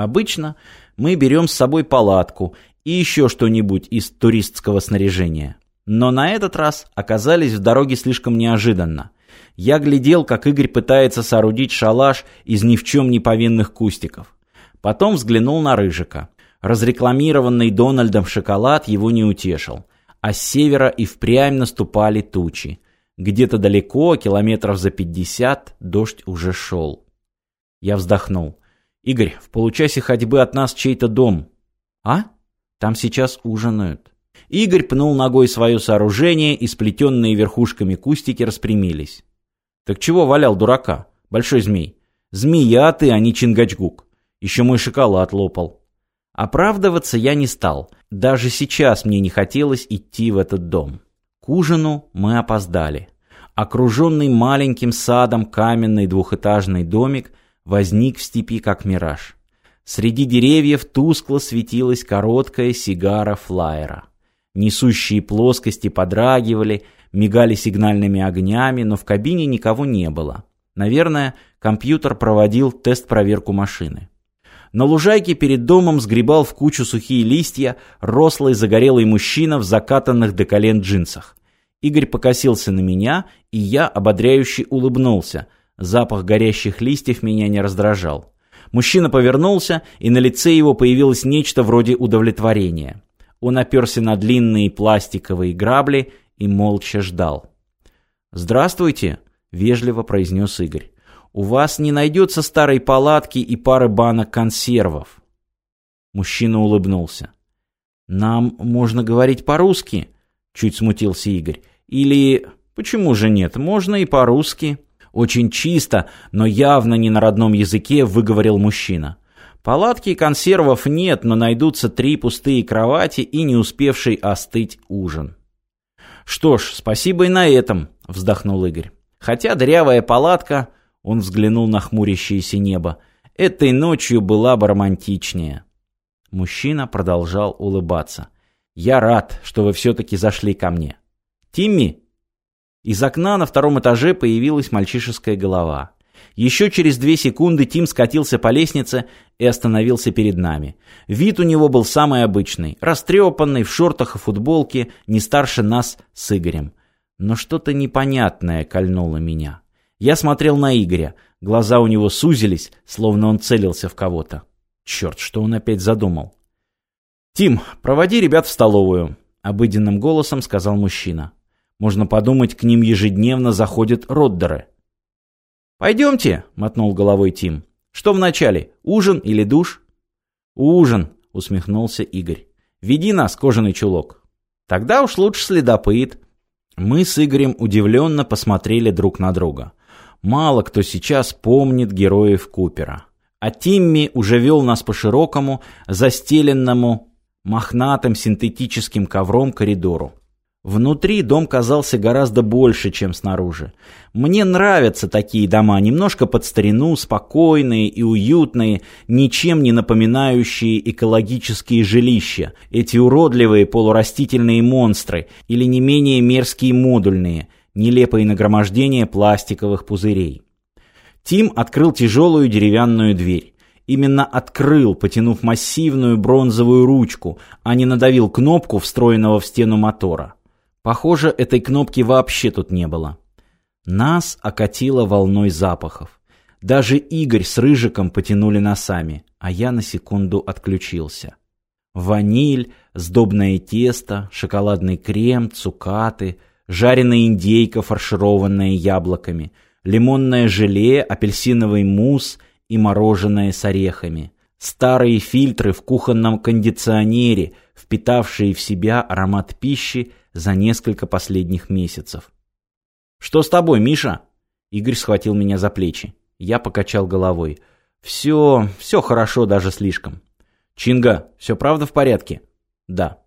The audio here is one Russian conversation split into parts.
Обычно мы берем с собой палатку и еще что-нибудь из туристского снаряжения. Но на этот раз оказались в дороге слишком неожиданно. Я глядел, как Игорь пытается соорудить шалаш из ни в чем не повинных кустиков. Потом взглянул на Рыжика. Разрекламированный Дональдом шоколад его не утешил. А с севера и впрямь наступали тучи. Где-то далеко, километров за пятьдесят, дождь уже шел. Я вздохнул. Игорь, в получасе ходьбы от нас чей-то дом. А? Там сейчас ужинают. Игорь пнул ногой свое сооружение, и сплетенные верхушками кустики распрямились. Так чего валял дурака, большой змей? Змея ты, а не Чингачгук. Еще мой шоколад лопал. Оправдываться я не стал. Даже сейчас мне не хотелось идти в этот дом. К ужину мы опоздали. Окруженный маленьким садом каменный двухэтажный домик – возник в степи как мираж. Среди деревьев тускло светилась короткая сигара флайера. Несущие плоскости подрагивали, мигали сигнальными огнями, но в кабине никого не было. Наверное, компьютер проводил тест-проверку машины. На лужайке перед домом сгребал в кучу сухие листья рослый загорелый мужчина в закатанных до колен джинсах. Игорь покосился на меня, и я ободряюще улыбнулся – Запах горящих листьев меня не раздражал. Мужчина повернулся, и на лице его появилось нечто вроде удовлетворения. Он оперся на длинные пластиковые грабли и молча ждал. «Здравствуйте», — вежливо произнес Игорь. «У вас не найдется старой палатки и пары банок консервов». Мужчина улыбнулся. «Нам можно говорить по-русски», — чуть смутился Игорь. «Или... почему же нет? Можно и по-русски». Очень чисто, но явно не на родном языке выговорил мужчина. Палатки и консервов нет, но найдутся три пустые кровати и не успевший остыть ужин. «Что ж, спасибо и на этом», — вздохнул Игорь. «Хотя дрявая палатка...» — он взглянул на хмурящееся небо. «Этой ночью была бы романтичнее». Мужчина продолжал улыбаться. «Я рад, что вы все-таки зашли ко мне». «Тимми!» Из окна на втором этаже появилась мальчишеская голова. Еще через две секунды Тим скатился по лестнице и остановился перед нами. Вид у него был самый обычный, растрепанный, в шортах и футболке, не старше нас с Игорем. Но что-то непонятное кольнуло меня. Я смотрел на Игоря. Глаза у него сузились, словно он целился в кого-то. Черт, что он опять задумал. «Тим, проводи ребят в столовую», — обыденным голосом сказал мужчина. Можно подумать, к ним ежедневно заходят роддеры. «Пойдемте», — мотнул головой Тим. «Что вначале, ужин или душ?» «Ужин», — усмехнулся Игорь. «Веди нас, кожаный чулок». «Тогда уж лучше следопыт». Мы с Игорем удивленно посмотрели друг на друга. Мало кто сейчас помнит героев Купера. А Тимми уже вел нас по широкому, застеленному, мохнатым синтетическим ковром коридору. Внутри дом казался гораздо больше, чем снаружи. Мне нравятся такие дома, немножко под старину, спокойные и уютные, ничем не напоминающие экологические жилища, эти уродливые полурастительные монстры или не менее мерзкие модульные, нелепые нагромождения пластиковых пузырей. Тим открыл тяжелую деревянную дверь именно открыл, потянув массивную бронзовую ручку, а не надавил кнопку, встроенного в стену мотора. Похоже, этой кнопки вообще тут не было. Нас окатило волной запахов. Даже Игорь с Рыжиком потянули носами, а я на секунду отключился. Ваниль, сдобное тесто, шоколадный крем, цукаты, жареная индейка, фаршированная яблоками, лимонное желе, апельсиновый мусс и мороженое с орехами. Старые фильтры в кухонном кондиционере, впитавшие в себя аромат пищи за несколько последних месяцев. «Что с тобой, Миша?» Игорь схватил меня за плечи. Я покачал головой. «Все, все хорошо, даже слишком». «Чинга, все правда в порядке?» «Да».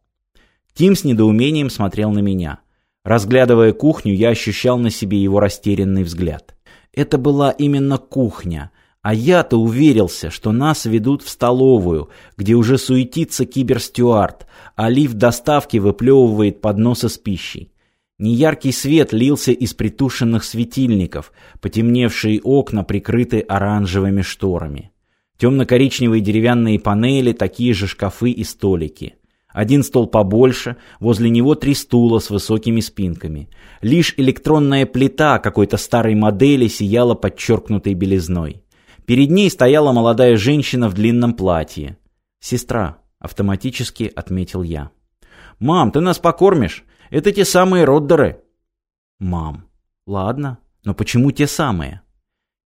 Тим с недоумением смотрел на меня. Разглядывая кухню, я ощущал на себе его растерянный взгляд. Это была именно кухня, а я-то уверился, что нас ведут в столовую, где уже суетится Киберстюарт, а лифт доставки выплевывает подносы с пищей. Неяркий свет лился из притушенных светильников, потемневшие окна прикрыты оранжевыми шторами. Темно-коричневые деревянные панели, такие же шкафы и столики. Один стол побольше, возле него три стула с высокими спинками. Лишь электронная плита какой-то старой модели сияла подчеркнутой белизной. Перед ней стояла молодая женщина в длинном платье. «Сестра», — автоматически отметил я. «Мам, ты нас покормишь? Это те самые роддеры». «Мам, ладно, но почему те самые?»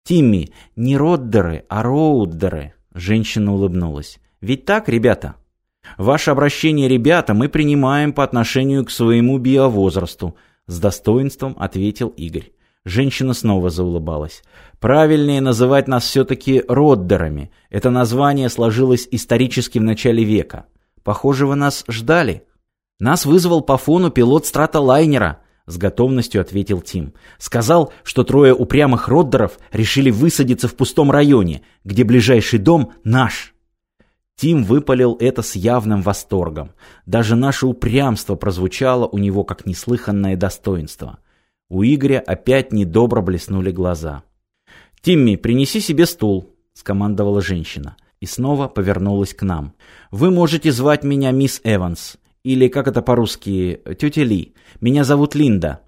«Тимми, не роддеры, а роуддеры», — женщина улыбнулась. «Ведь так, ребята?» «Ваше обращение, ребята, мы принимаем по отношению к своему биовозрасту», — с достоинством ответил Игорь. Женщина снова заулыбалась. Правильнее называть нас все-таки роддерами. Это название сложилось исторически в начале века. Похоже, вы нас ждали. Нас вызвал по фону пилот стратолайнера, с готовностью ответил Тим. Сказал, что трое упрямых роддеров решили высадиться в пустом районе, где ближайший дом наш. Тим выпалил это с явным восторгом. Даже наше упрямство прозвучало у него как неслыханное достоинство. У Игоря опять недобро блеснули глаза. «Тимми, принеси себе стул», — скомандовала женщина. И снова повернулась к нам. «Вы можете звать меня мисс Эванс, или, как это по-русски, тетя Ли. Меня зовут Линда».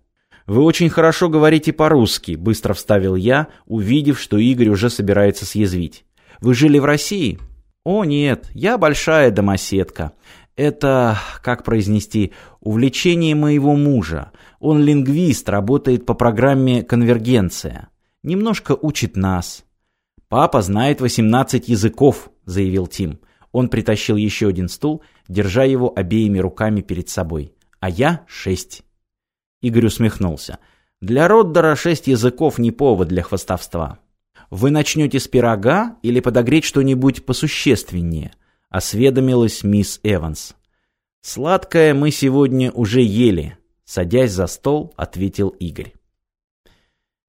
«Вы очень хорошо говорите по-русски», — быстро вставил я, увидев, что Игорь уже собирается съязвить. «Вы жили в России?» «О, нет, я большая домоседка. Это, как произнести, увлечение моего мужа. Он лингвист, работает по программе «Конвергенция». Немножко учит нас. «Папа знает 18 языков», — заявил Тим. Он притащил еще один стул, держа его обеими руками перед собой. «А я шесть». Игорь усмехнулся. «Для Роддера шесть языков не повод для хвастовства. Вы начнете с пирога или подогреть что-нибудь посущественнее?» — осведомилась мисс Эванс. «Сладкое мы сегодня уже ели», — садясь за стол, ответил Игорь.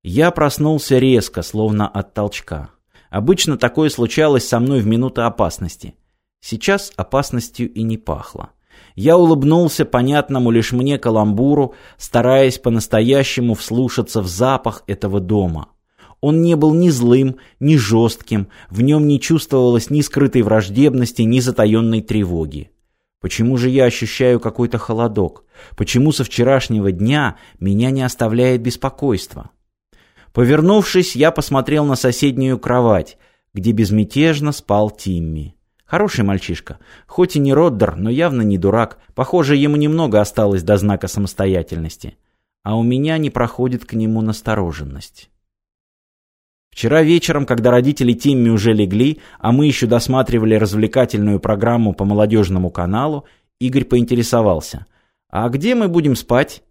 Я проснулся резко, словно от толчка. Обычно такое случалось со мной в минуты опасности. Сейчас опасностью и не пахло. Я улыбнулся понятному лишь мне каламбуру, стараясь по-настоящему вслушаться в запах этого дома. Он не был ни злым, ни жестким, в нем не чувствовалось ни скрытой враждебности, ни затаенной тревоги. Почему же я ощущаю какой-то холодок? Почему со вчерашнего дня меня не оставляет беспокойство? Повернувшись, я посмотрел на соседнюю кровать, где безмятежно спал Тимми. Хороший мальчишка, хоть и не Роддер, но явно не дурак, похоже, ему немного осталось до знака самостоятельности. А у меня не проходит к нему настороженность. Вчера вечером, когда родители Тимми уже легли, а мы еще досматривали развлекательную программу по молодежному каналу, Игорь поинтересовался. «А где мы будем спать?»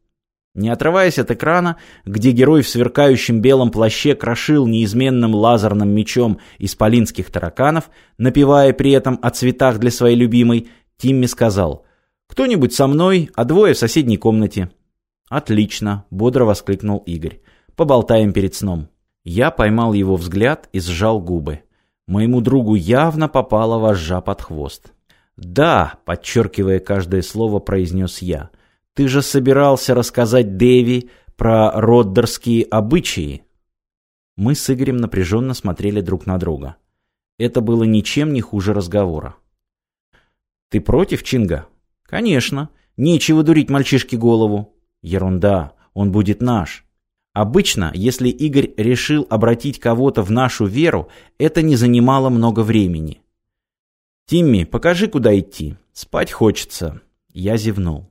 Не отрываясь от экрана, где герой в сверкающем белом плаще крошил неизменным лазерным мечом исполинских тараканов, напевая при этом о цветах для своей любимой, Тимми сказал «Кто-нибудь со мной, а двое в соседней комнате». «Отлично», — бодро воскликнул Игорь. «Поболтаем перед сном». Я поймал его взгляд и сжал губы. Моему другу явно попала вожжа под хвост. «Да», — подчеркивая каждое слово, произнес я, — «ты же собирался рассказать Дэви про роддерские обычаи». Мы с Игорем напряженно смотрели друг на друга. Это было ничем не хуже разговора. «Ты против, Чинга?» «Конечно. Нечего дурить мальчишке голову». «Ерунда. Он будет наш. Обычно, если Игорь решил обратить кого-то в нашу веру, это не занимало много времени. «Тимми, покажи, куда идти. Спать хочется». Я зевнул.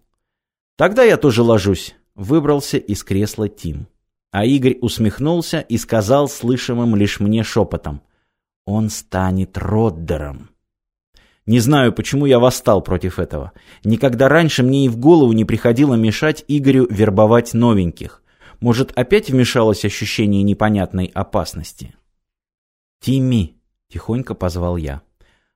«Тогда я тоже ложусь», — выбрался из кресла Тим. А Игорь усмехнулся и сказал слышимым лишь мне шепотом. «Он станет Роддером». Не знаю, почему я восстал против этого. Никогда раньше мне и в голову не приходило мешать Игорю вербовать новеньких. Может, опять вмешалось ощущение непонятной опасности? «Тимми!» — тихонько позвал я.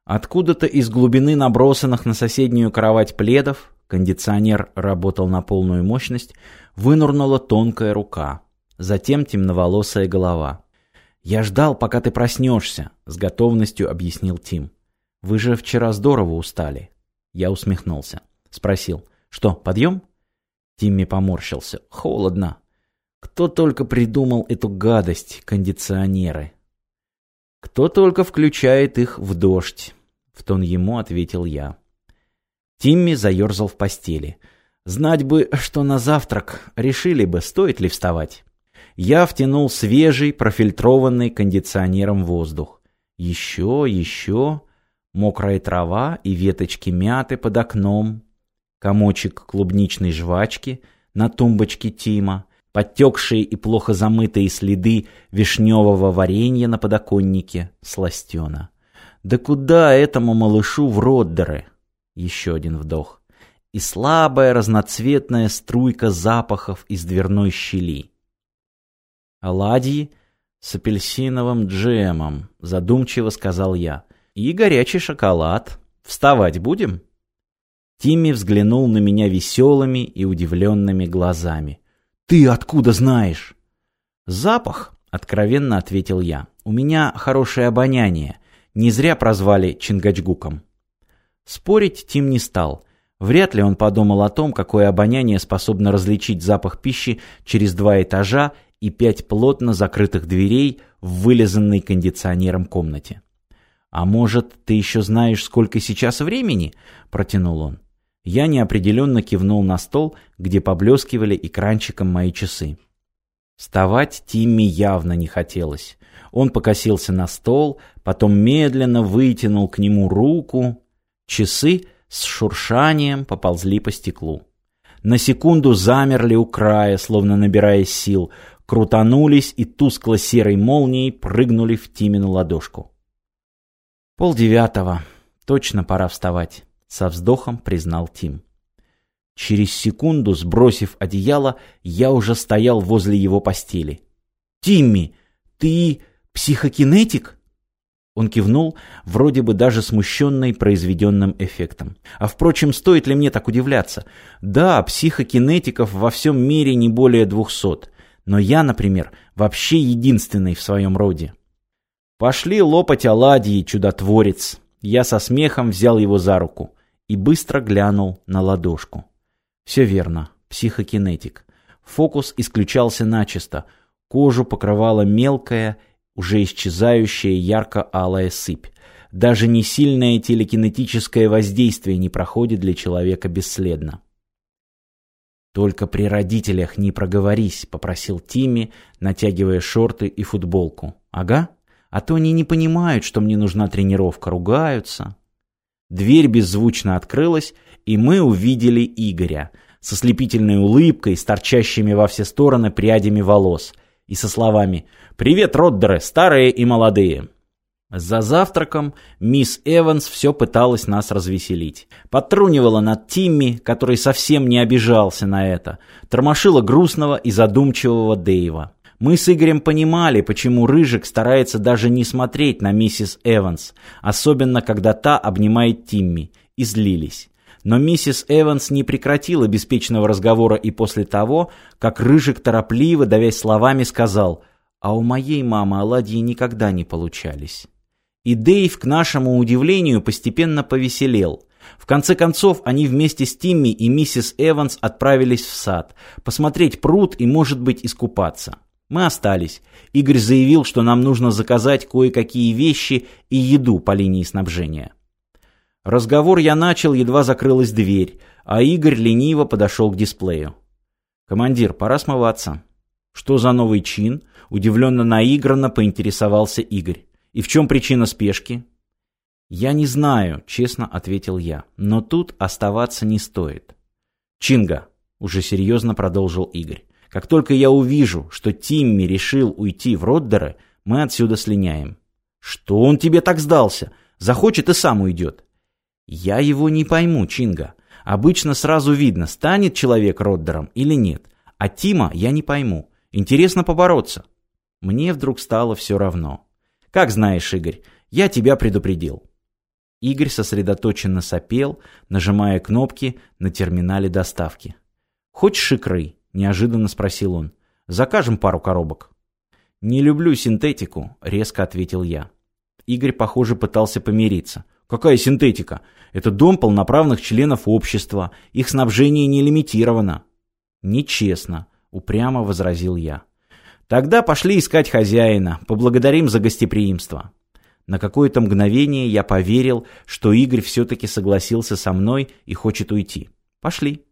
Откуда-то из глубины набросанных на соседнюю кровать пледов, кондиционер работал на полную мощность, вынурнула тонкая рука, затем темноволосая голова. «Я ждал, пока ты проснешься», — с готовностью объяснил Тим. «Вы же вчера здорово устали». Я усмехнулся. Спросил. «Что, подъем?» Тимми поморщился. «Холодно. Кто только придумал эту гадость, кондиционеры? Кто только включает их в дождь? В тон ему ответил я. Тимми заерзал в постели. Знать бы, что на завтрак, решили бы, стоит ли вставать. Я втянул свежий, профильтрованный кондиционером воздух. Еще, еще... Мокрая трава и веточки мяты под окном. Комочек клубничной жвачки на тумбочке Тима потекшие и плохо замытые следы вишневого варенья на подоконнике сластена. «Да куда этому малышу в роддеры?» Еще один вдох. И слабая разноцветная струйка запахов из дверной щели. «Оладьи с апельсиновым джемом», — задумчиво сказал я. «И горячий шоколад. Вставать будем?» Тимми взглянул на меня веселыми и удивленными глазами ты откуда знаешь? Запах откровенно ответил я. У меня хорошее обоняние. Не зря прозвали чингачгуком спорить тим не стал. Вряд ли он подумал о том какое обоняние способно различить запах пищи через два этажа и пять плотно закрытых дверей в вылизанной кондиционером комнате. А может ты еще знаешь сколько сейчас времени протянул он. Я неопределенно кивнул на стол, где поблескивали экранчиком мои часы. Вставать Тимми явно не хотелось. Он покосился на стол, потом медленно вытянул к нему руку. Часы с шуршанием поползли по стеклу. На секунду замерли у края, словно набирая сил, крутанулись и тускло-серой молнией прыгнули в Тимину ладошку. Пол девятого. Точно пора вставать со вздохом признал Тим. Через секунду, сбросив одеяло, я уже стоял возле его постели. «Тимми, ты психокинетик?» Он кивнул, вроде бы даже смущенный произведенным эффектом. А впрочем, стоит ли мне так удивляться? Да, психокинетиков во всем мире не более двухсот. Но я, например, вообще единственный в своем роде. «Пошли лопать оладьи, чудотворец!» Я со смехом взял его за руку и быстро глянул на ладошку. Все верно, психокинетик. Фокус исключался начисто. Кожу покрывала мелкая, уже исчезающая ярко-алая сыпь. Даже не сильное телекинетическое воздействие не проходит для человека бесследно. «Только при родителях не проговорись», — попросил Тимми, натягивая шорты и футболку. «Ага, а то они не понимают, что мне нужна тренировка, ругаются». Дверь беззвучно открылась, и мы увидели Игоря со слепительной улыбкой, с торчащими во все стороны прядями волос, и со словами «Привет, Роддеры, старые и молодые!» За завтраком мисс Эванс все пыталась нас развеселить. Подтрунивала над Тимми, который совсем не обижался на это, тормошила грустного и задумчивого Дэйва. Мы с Игорем понимали, почему Рыжик старается даже не смотреть на миссис Эванс, особенно когда та обнимает Тимми, и злились. Но миссис Эванс не прекратила беспечного разговора и после того, как Рыжик торопливо, давясь словами, сказал «А у моей мамы оладьи никогда не получались». И Дэйв, к нашему удивлению, постепенно повеселел. В конце концов, они вместе с Тимми и миссис Эванс отправились в сад, посмотреть пруд и, может быть, искупаться. Мы остались. Игорь заявил, что нам нужно заказать кое-какие вещи и еду по линии снабжения. Разговор я начал, едва закрылась дверь, а Игорь лениво подошел к дисплею. «Командир, пора смываться». «Что за новый чин?» – удивленно наигранно поинтересовался Игорь. «И в чем причина спешки?» «Я не знаю», – честно ответил я, – «но тут оставаться не стоит». «Чинга», – уже серьезно продолжил Игорь, как только я увижу, что Тимми решил уйти в Роддеры, мы отсюда слиняем. Что он тебе так сдался? Захочет и сам уйдет. Я его не пойму, Чинга. Обычно сразу видно, станет человек Роддером или нет. А Тима я не пойму. Интересно побороться. Мне вдруг стало все равно. Как знаешь, Игорь, я тебя предупредил. Игорь сосредоточенно сопел, нажимая кнопки на терминале доставки. Хочешь шикры, неожиданно спросил он. «Закажем пару коробок». «Не люблю синтетику», — резко ответил я. Игорь, похоже, пытался помириться. «Какая синтетика? Это дом полноправных членов общества. Их снабжение не лимитировано». «Нечестно», — упрямо возразил я. «Тогда пошли искать хозяина. Поблагодарим за гостеприимство». На какое-то мгновение я поверил, что Игорь все-таки согласился со мной и хочет уйти. «Пошли».